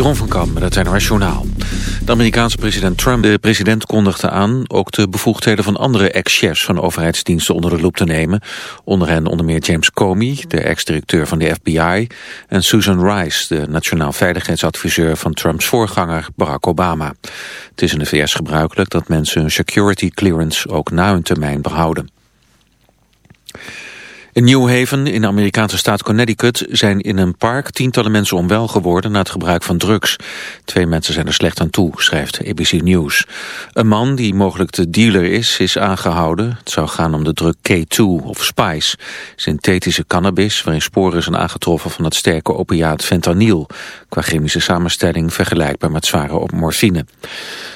Jeroen van Kam met het NOS Journaal. De Amerikaanse president Trump, de president kondigde aan... ook de bevoegdheden van andere ex-chefs van overheidsdiensten onder de loep te nemen. Onder hen onder meer James Comey, de ex-directeur van de FBI... en Susan Rice, de nationaal veiligheidsadviseur van Trumps voorganger Barack Obama. Het is in de VS gebruikelijk dat mensen hun security clearance ook na hun termijn behouden. In New Haven, in de Amerikaanse staat Connecticut, zijn in een park tientallen mensen onwel geworden na het gebruik van drugs. Twee mensen zijn er slecht aan toe, schrijft ABC News. Een man die mogelijk de dealer is, is aangehouden. Het zou gaan om de drug K2 of Spice, synthetische cannabis waarin sporen zijn aangetroffen van het sterke opiaat fentanyl, qua chemische samenstelling vergelijkbaar met zware morfine.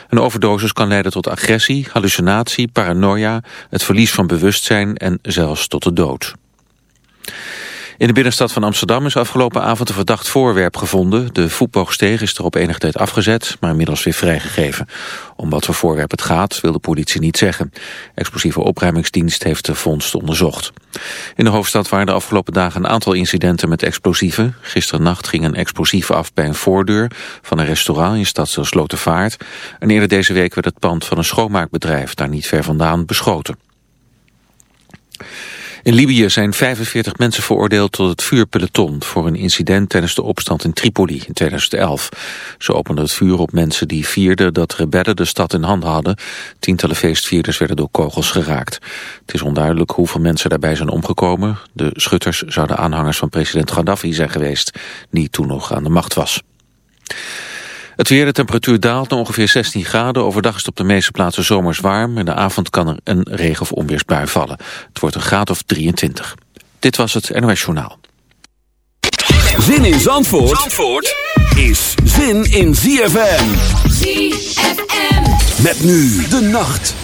Een overdosis kan leiden tot agressie, hallucinatie, paranoia, het verlies van bewustzijn en zelfs tot de dood. In de binnenstad van Amsterdam is afgelopen avond een verdacht voorwerp gevonden. De voetboogsteeg is er op enige tijd afgezet, maar inmiddels weer vrijgegeven. Om wat voor voorwerp het gaat, wil de politie niet zeggen. Explosieve opruimingsdienst heeft de vondst onderzocht. In de hoofdstad waren de afgelopen dagen een aantal incidenten met explosieven. Gisternacht ging een explosief af bij een voordeur van een restaurant in stadsdeel Slotervaart. En eerder deze week werd het pand van een schoonmaakbedrijf daar niet ver vandaan beschoten. In Libië zijn 45 mensen veroordeeld tot het vuurpeloton... voor een incident tijdens de opstand in Tripoli in 2011. Ze openden het vuur op mensen die vierden dat rebellen de stad in handen hadden. Tientallen feestvierders werden door kogels geraakt. Het is onduidelijk hoeveel mensen daarbij zijn omgekomen. De schutters zouden aanhangers van president Gaddafi zijn geweest... die toen nog aan de macht was. Het weer, de temperatuur daalt naar ongeveer 16 graden. Overdag is het op de meeste plaatsen zomers warm. In de avond kan er een regen- of onweersbui vallen. Het wordt een graad of 23. Dit was het NOS Journaal. Zin in Zandvoort, Zandvoort is zin in ZFM. ZFM. Met nu de nacht.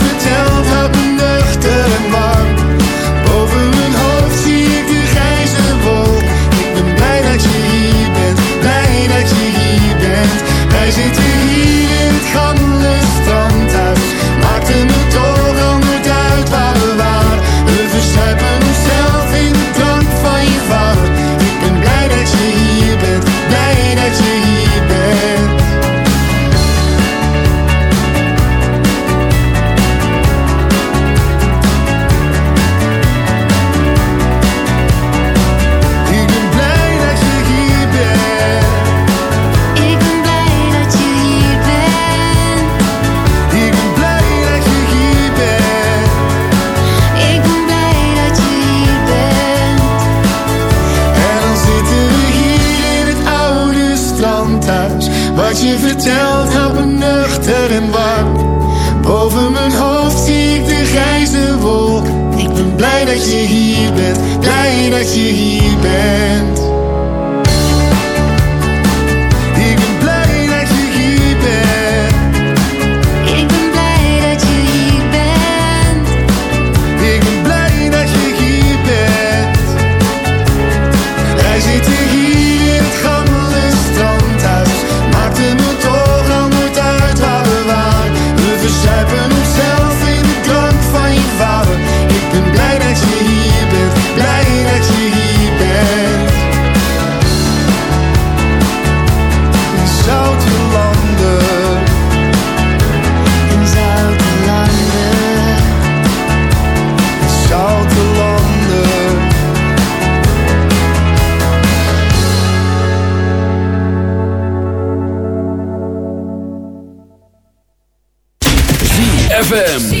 ZFM.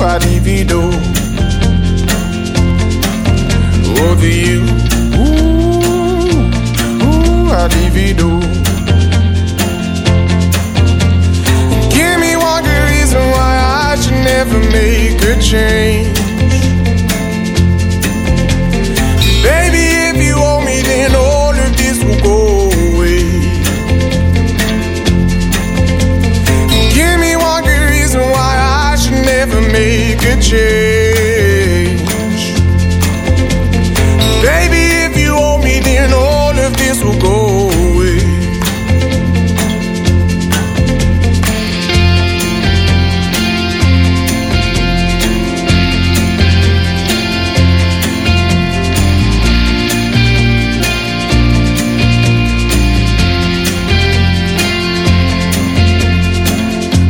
I'd divido. Over you, ooh, ooh, I'd divido. Give me one good reason why I should never make a change. Make a change. Baby, if you owe me, then all of this will go away.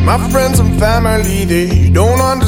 My friends and family, they don't understand.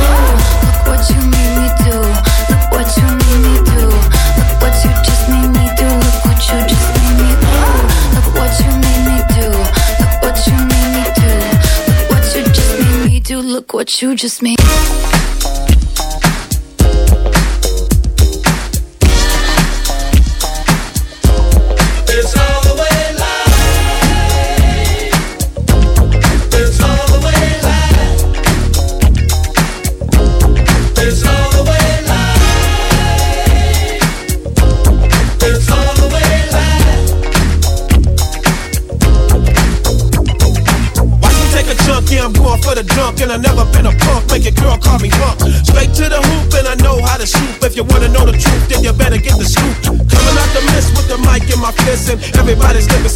You just made.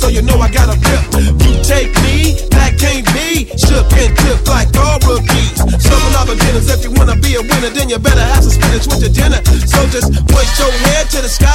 So you know I got a grip. You take me, that can't be. Shook and tipped like all rookies. Some of beginners, if you wanna be a winner, then you better have some spinach with your dinner. So just point your head to the sky